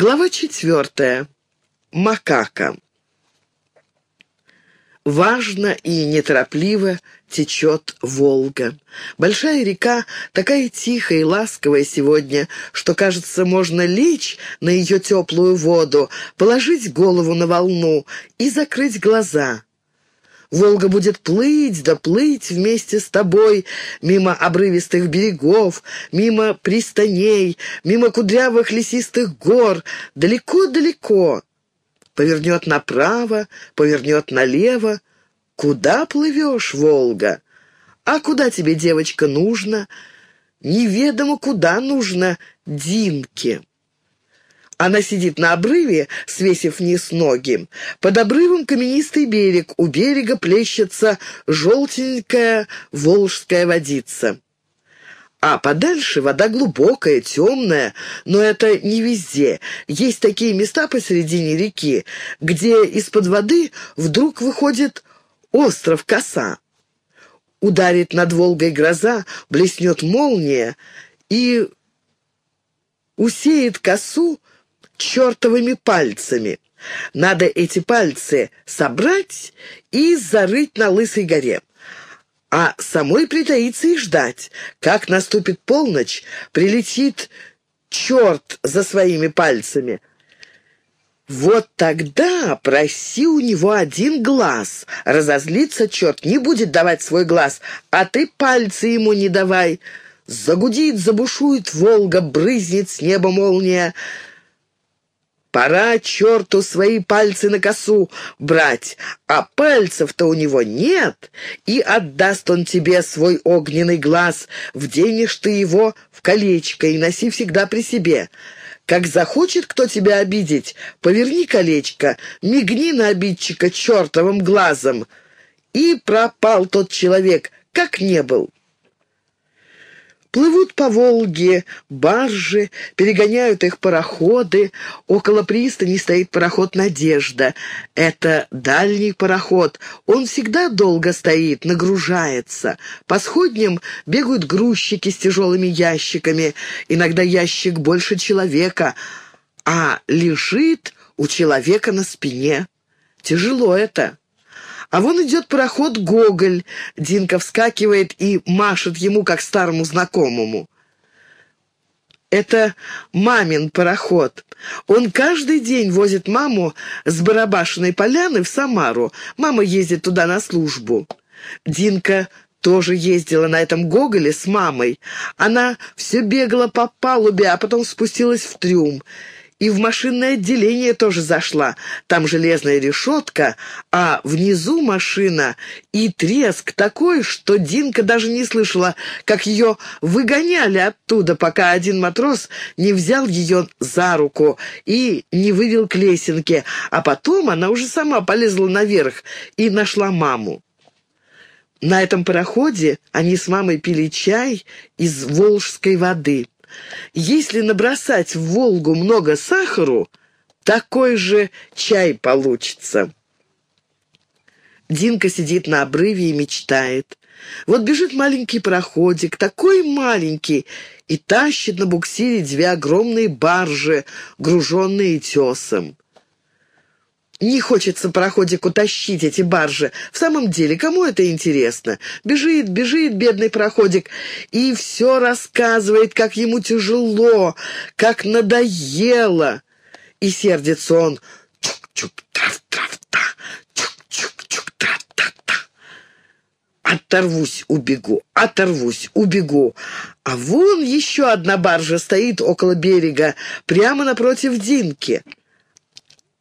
Глава четвертая. Макака. Важно и неторопливо течет Волга. Большая река такая тихая и ласковая сегодня, что, кажется, можно лечь на ее теплую воду, положить голову на волну и закрыть глаза. Волга будет плыть да плыть вместе с тобой мимо обрывистых берегов, мимо пристаней, мимо кудрявых лесистых гор, далеко-далеко повернет направо, повернет налево. Куда плывешь, Волга? А куда тебе, девочка, нужно? Неведомо куда нужно Динке. Она сидит на обрыве, свесив вниз ноги. Под обрывом каменистый берег, у берега плещется желтенькая волжская водица. А подальше вода глубокая, темная, но это не везде. Есть такие места посередине реки, где из-под воды вдруг выходит остров коса. Ударит над Волгой гроза, блеснет молния и усеет косу чертовыми пальцами. Надо эти пальцы собрать и зарыть на Лысой горе а самой притаиться и ждать. Как наступит полночь, прилетит черт за своими пальцами. Вот тогда проси у него один глаз. Разозлится черт, не будет давать свой глаз, а ты пальцы ему не давай. Загудит, забушует Волга, брызнет с неба молния. Пора черту свои пальцы на косу брать, а пальцев-то у него нет, и отдаст он тебе свой огненный глаз, вденешь ты его в колечко и носи всегда при себе. Как захочет кто тебя обидеть, поверни колечко, мигни на обидчика чертовым глазом. И пропал тот человек, как не был. Плывут по Волге баржи, перегоняют их пароходы. Около пристани стоит пароход «Надежда». Это дальний пароход. Он всегда долго стоит, нагружается. По сходням бегают грузчики с тяжелыми ящиками. Иногда ящик больше человека, а лежит у человека на спине. Тяжело это. А вон идет пароход «Гоголь». Динка вскакивает и машет ему, как старому знакомому. Это мамин пароход. Он каждый день возит маму с Барабашиной поляны в Самару. Мама ездит туда на службу. Динка тоже ездила на этом Гоголе с мамой. Она все бегала по палубе, а потом спустилась в трюм и в машинное отделение тоже зашла. Там железная решетка, а внизу машина и треск такой, что Динка даже не слышала, как ее выгоняли оттуда, пока один матрос не взял ее за руку и не вывел к лесенке, а потом она уже сама полезла наверх и нашла маму. На этом пароходе они с мамой пили чай из волжской воды. Если набросать в Волгу много сахару, такой же чай получится. Динка сидит на обрыве и мечтает. Вот бежит маленький проходик, такой маленький, и тащит на буксире две огромные баржи, груженные тесом. Не хочется пароходику тащить эти баржи. В самом деле, кому это интересно? Бежит, бежит бедный пароходик и все рассказывает, как ему тяжело, как надоело. И сердится он. Чук-чук-трав-трав-та, чук-чук-чук-трав-та-та. Оторвусь, убегу, оторвусь, убегу. А вон еще одна баржа стоит около берега, прямо напротив Динки.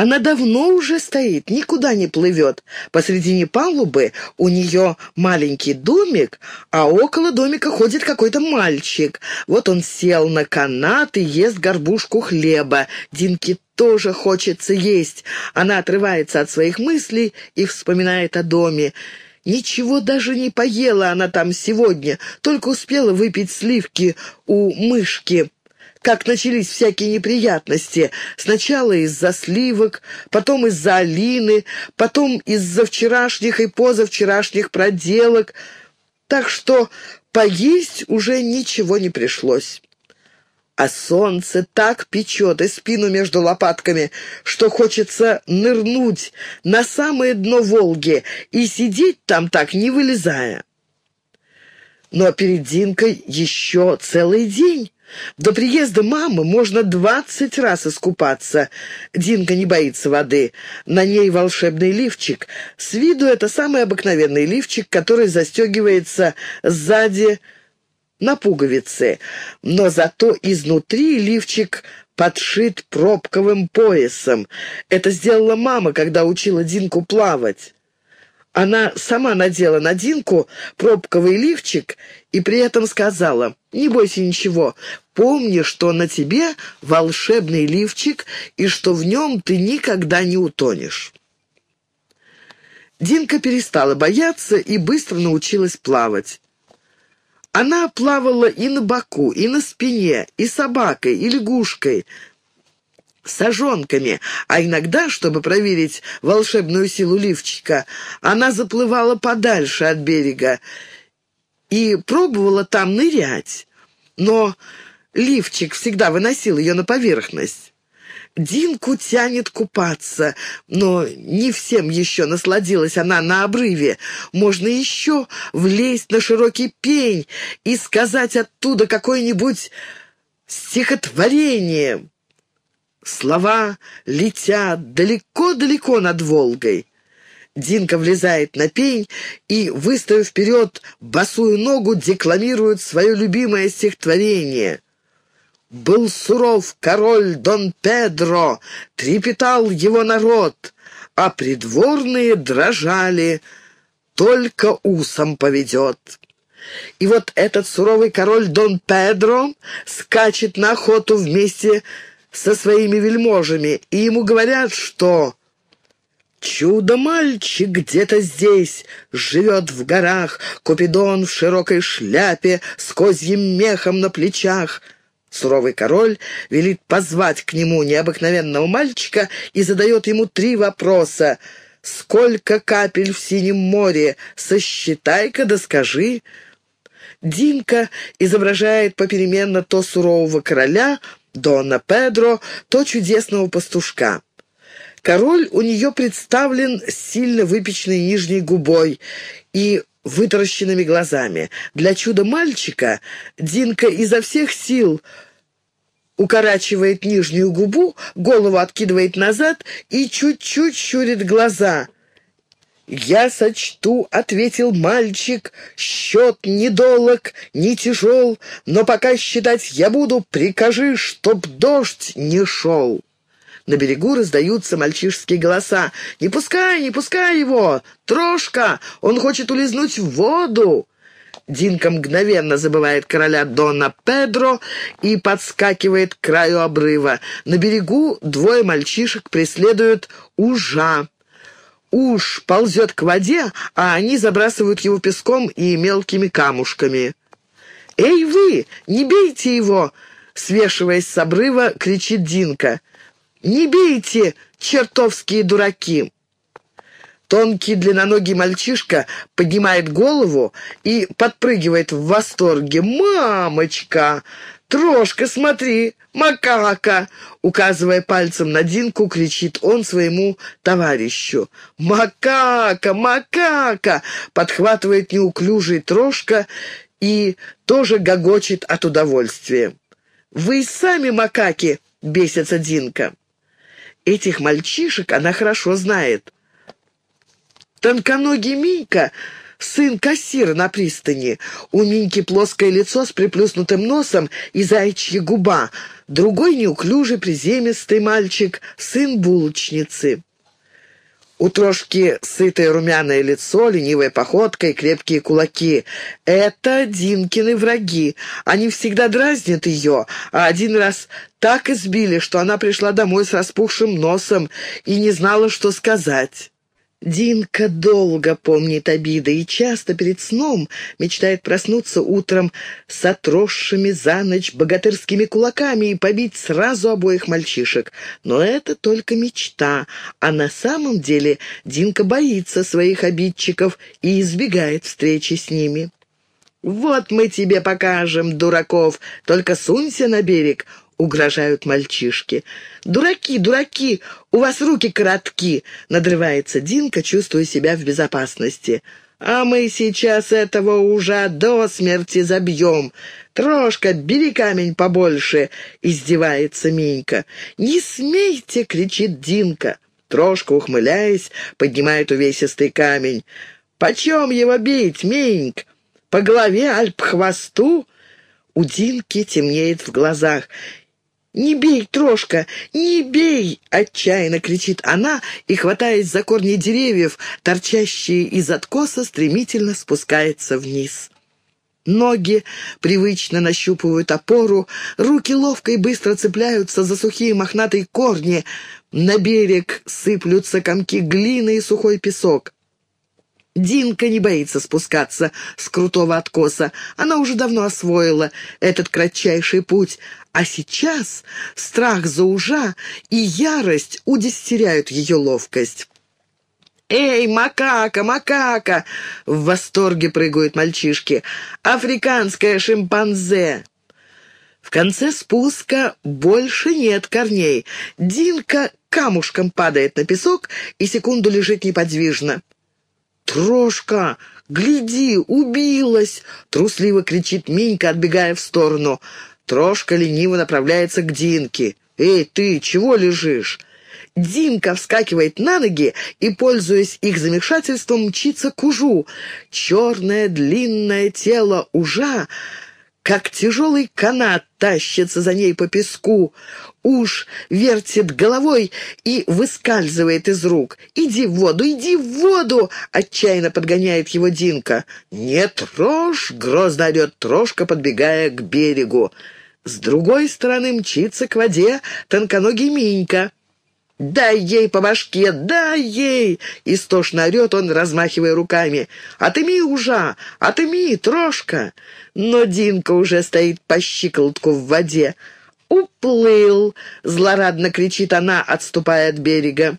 Она давно уже стоит, никуда не плывет. Посредине палубы у нее маленький домик, а около домика ходит какой-то мальчик. Вот он сел на канат и ест горбушку хлеба. Динке тоже хочется есть. Она отрывается от своих мыслей и вспоминает о доме. Ничего даже не поела она там сегодня, только успела выпить сливки у мышки как начались всякие неприятности. Сначала из-за сливок, потом из-за Алины, потом из-за вчерашних и позавчерашних проделок. Так что поесть уже ничего не пришлось. а солнце так печет и спину между лопатками, что хочется нырнуть на самое дно Волги и сидеть там так, не вылезая. Но перед Динкой еще целый день. До приезда мамы можно двадцать раз искупаться. Динка не боится воды. На ней волшебный лифчик. С виду это самый обыкновенный лифчик, который застегивается сзади на пуговицы. Но зато изнутри лифчик подшит пробковым поясом. Это сделала мама, когда учила Динку плавать. Она сама надела на Динку пробковый лифчик и при этом сказала, «Не бойся ничего, помни, что на тебе волшебный лифчик и что в нем ты никогда не утонешь». Динка перестала бояться и быстро научилась плавать. Она плавала и на боку, и на спине, и собакой, и лягушкой, сажонками, а иногда, чтобы проверить волшебную силу лифчика, она заплывала подальше от берега и пробовала там нырять. Но лифчик всегда выносил ее на поверхность. Динку тянет купаться, но не всем еще насладилась она на обрыве. Можно еще влезть на широкий пень и сказать оттуда какое-нибудь стихотворение. Слова летят далеко-далеко над Волгой. Динка влезает на пень и, выставив вперед босую ногу, декламирует свое любимое стихотворение. «Был суров король Дон Педро, трепетал его народ, а придворные дрожали, только усом поведет». И вот этот суровый король Дон Педро скачет на охоту вместе с со своими вельможами, и ему говорят, что «Чудо-мальчик где-то здесь, живет в горах, Купидон в широкой шляпе, с козьим мехом на плечах». Суровый король велит позвать к нему необыкновенного мальчика и задает ему три вопроса. «Сколько капель в синем море? Сосчитай-ка да скажи». Динка изображает попеременно то сурового короля, Дона Педро, то чудесного пастушка. Король у нее представлен сильно выпеченной нижней губой и вытаращенными глазами. Для чуда-мальчика Динка изо всех сил укорачивает нижнюю губу, голову откидывает назад и чуть-чуть щурит глаза — «Я сочту», — ответил мальчик, — «счет недолог, не тяжел, но пока считать я буду, прикажи, чтоб дождь не шел». На берегу раздаются мальчишские голоса. «Не пускай, не пускай его! Трошка! Он хочет улизнуть в воду!» Динка мгновенно забывает короля Дона Педро и подскакивает к краю обрыва. На берегу двое мальчишек преследуют ужа. Уж ползет к воде, а они забрасывают его песком и мелкими камушками. «Эй вы, не бейте его!» Свешиваясь с обрыва, кричит Динка. «Не бейте, чертовские дураки!» Тонкий длинноногий мальчишка поднимает голову и подпрыгивает в восторге. «Мамочка! «Трошка, смотри, макака!» Указывая пальцем на Динку, кричит он своему товарищу. «Макака! Макака!» Подхватывает неуклюжий Трошка и тоже гогочет от удовольствия. «Вы сами макаки!» — бесится Динка. Этих мальчишек она хорошо знает. Тонконогий Минька сын кассира на пристани. У Миньки плоское лицо с приплюснутым носом и заячья губа. Другой неуклюжий, приземистый мальчик, сын булочницы. У Трошки сытое румяное лицо, ленивая походка и крепкие кулаки. Это Динкины враги. Они всегда дразнят ее, а один раз так избили, что она пришла домой с распухшим носом и не знала, что сказать. Динка долго помнит обиды и часто перед сном мечтает проснуться утром с отросшими за ночь богатырскими кулаками и побить сразу обоих мальчишек. Но это только мечта, а на самом деле Динка боится своих обидчиков и избегает встречи с ними. «Вот мы тебе покажем, дураков, только сунься на берег», — угрожают мальчишки. «Дураки, дураки, у вас руки коротки», — надрывается Динка, чувствуя себя в безопасности. «А мы сейчас этого уже до смерти забьем. Трошка, бери камень побольше», — издевается Минька. «Не смейте!» — кричит Динка. Трошка, ухмыляясь, поднимает увесистый камень. «Почем его бить, Миньк? По голове, аль по хвосту?» У Динки темнеет в глазах. «Не бей, Трошка, не бей!» — отчаянно кричит она и, хватаясь за корни деревьев, торчащие из откоса, стремительно спускается вниз. Ноги привычно нащупывают опору, руки ловко и быстро цепляются за сухие мохнатые корни. На берег сыплются комки глины и сухой песок. Динка не боится спускаться с крутого откоса. Она уже давно освоила этот кратчайший путь. А сейчас страх за ужа и ярость удестеряют ее ловкость. «Эй, макака, макака!» — в восторге прыгают мальчишки. «Африканская шимпанзе!» В конце спуска больше нет корней. Динка камушком падает на песок и секунду лежит неподвижно. «Трошка, гляди, убилась!» — трусливо кричит Минька, отбегая в сторону. Трошка лениво направляется к Динке. «Эй, ты, чего лежишь?» Динка вскакивает на ноги и, пользуясь их замешательством, мчится к ужу. Черное длинное тело ужа как тяжелый канат тащится за ней по песку. Уж вертит головой и выскальзывает из рук. «Иди в воду, иди в воду!» — отчаянно подгоняет его Динка. «Не трожь!» — грозно орет Трошка, подбегая к берегу. С другой стороны мчится к воде тонконогий Минька. «Дай ей по башке! Дай ей!» — истошно орет он, размахивая руками. «Отыми ужа! Отыми, трошка!» Но Динка уже стоит по щиколотку в воде. «Уплыл!» — злорадно кричит она, отступая от берега.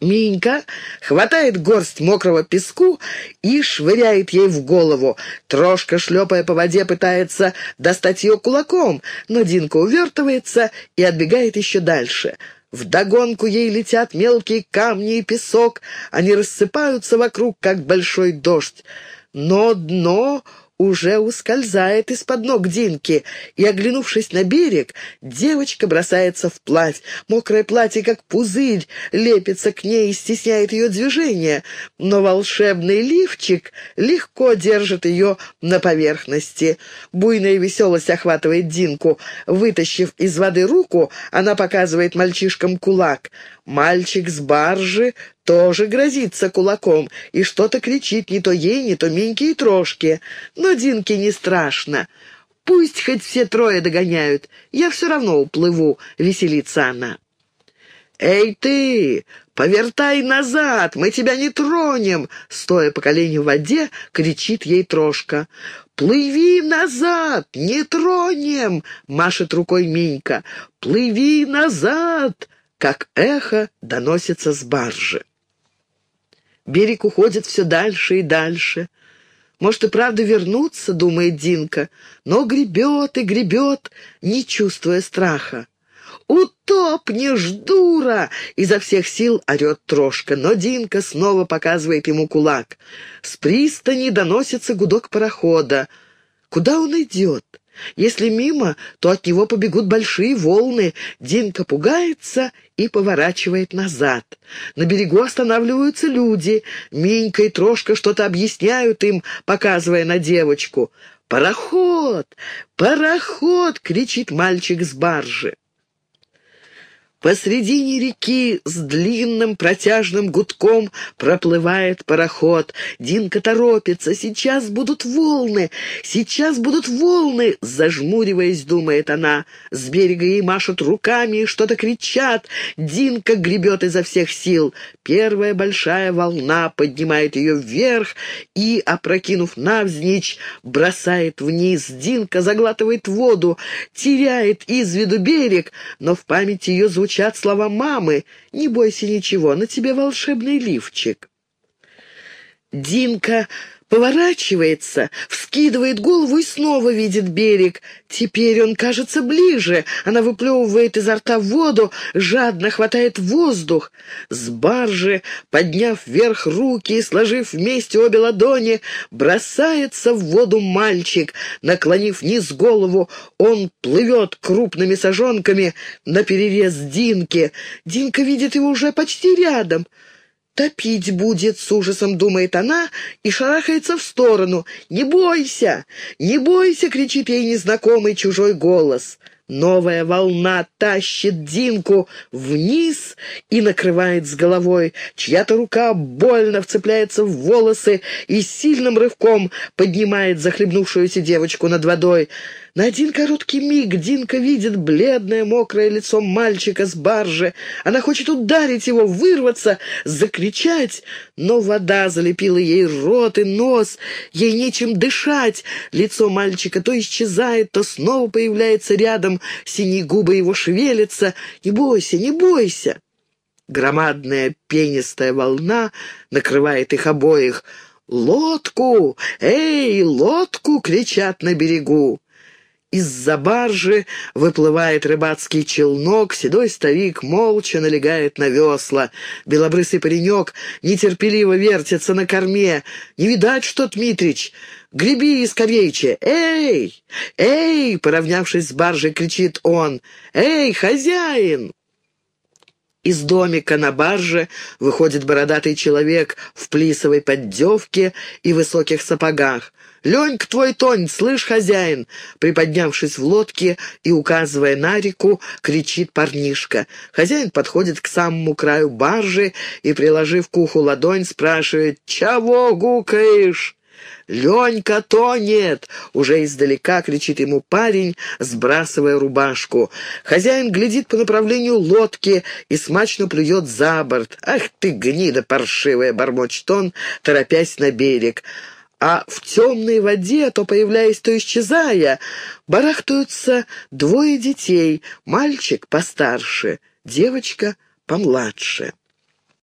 Минька хватает горсть мокрого песку и швыряет ей в голову. Трошка, шлепая по воде, пытается достать ее кулаком, но Динка увертывается и отбегает еще дальше — Вдогонку ей летят мелкие камни и песок, они рассыпаются вокруг, как большой дождь. Но дно уже ускользает из-под ног Динки, и, оглянувшись на берег, девочка бросается вплавь. Мокрое платье, как пузырь, лепится к ней и стесняет ее движение, но волшебный лифчик легко держит ее на поверхности. Буйная веселость охватывает Динку. Вытащив из воды руку, она показывает мальчишкам кулак. Мальчик с баржи тоже грозится кулаком и что-то кричит не то ей, не то Миньке и Трошке. Но Динке не страшно. Пусть хоть все трое догоняют, я все равно уплыву, веселится она. «Эй ты, повертай назад, мы тебя не тронем!» Стоя по колени в воде, кричит ей Трошка. «Плыви назад, не тронем!» — машет рукой Минька. «Плыви назад!» как эхо доносится с баржи. Берег уходит все дальше и дальше. Может и правда вернуться, думает Динка, но гребет и гребет, не чувствуя страха. «Утопнешь, дура!» — изо всех сил орет Трошка, но Динка снова показывает ему кулак. С пристани доносится гудок парохода. Куда он идет? Если мимо, то от него побегут большие волны. Динка пугается и поворачивает назад. На берегу останавливаются люди. Минька и Трошка что-то объясняют им, показывая на девочку. «Пароход! Пароход!» — кричит мальчик с баржи. Посредине реки с длинным протяжным гудком проплывает пароход. Динка торопится. Сейчас будут волны. Сейчас будут волны. Зажмуриваясь, думает она. С берега ей машут руками что-то кричат. Динка гребет изо всех сил. Первая большая волна поднимает ее вверх и, опрокинув навзничь, бросает вниз. Динка заглатывает воду, теряет из виду берег, но в памяти ее звучит звучат слова мамы «Не бойся ничего, на тебе волшебный лифчик». Динка Поворачивается, вскидывает голову и снова видит берег. Теперь он кажется ближе. Она выплевывает изо рта воду, жадно хватает воздух. С баржи, подняв вверх руки и сложив вместе обе ладони, бросается в воду мальчик. Наклонив вниз голову, он плывет крупными сажонками на перерез Динки. Динка видит его уже почти рядом. «Топить будет», — с ужасом думает она и шарахается в сторону. «Не бойся! Не бойся!» — кричит ей незнакомый чужой голос. Новая волна тащит Динку вниз и накрывает с головой. Чья-то рука больно вцепляется в волосы и сильным рывком поднимает захлебнувшуюся девочку над водой. На один короткий миг Динка видит бледное мокрое лицо мальчика с баржи. Она хочет ударить его, вырваться, закричать, но вода залепила ей рот и нос. Ей нечем дышать. Лицо мальчика то исчезает, то снова появляется рядом. Синие губы его шевелятся. «Не бойся, не бойся!» Громадная пенистая волна накрывает их обоих. «Лодку! Эй, лодку!» — кричат на берегу. Из-за баржи выплывает рыбацкий челнок, седой старик молча налегает на весла. Белобрысый паренек нетерпеливо вертится на корме. «Не видать, что, Дмитрич? Греби скорейче! Эй! Эй!» Поравнявшись с баржей, кричит он. «Эй, хозяин!» Из домика на барже выходит бородатый человек в плисовой поддевке и высоких сапогах. «Ленька твой тонь, слышь, хозяин!» Приподнявшись в лодке и указывая на реку, кричит парнишка. Хозяин подходит к самому краю баржи и, приложив к уху ладонь, спрашивает «Чего гукаешь?» «Ленька тонет!» — уже издалека кричит ему парень, сбрасывая рубашку. Хозяин глядит по направлению лодки и смачно плюет за борт. «Ах ты, гнида паршивая!» — бормочет он, торопясь на берег а в темной воде, то появляясь, то исчезая, барахтаются двое детей, мальчик постарше, девочка помладше.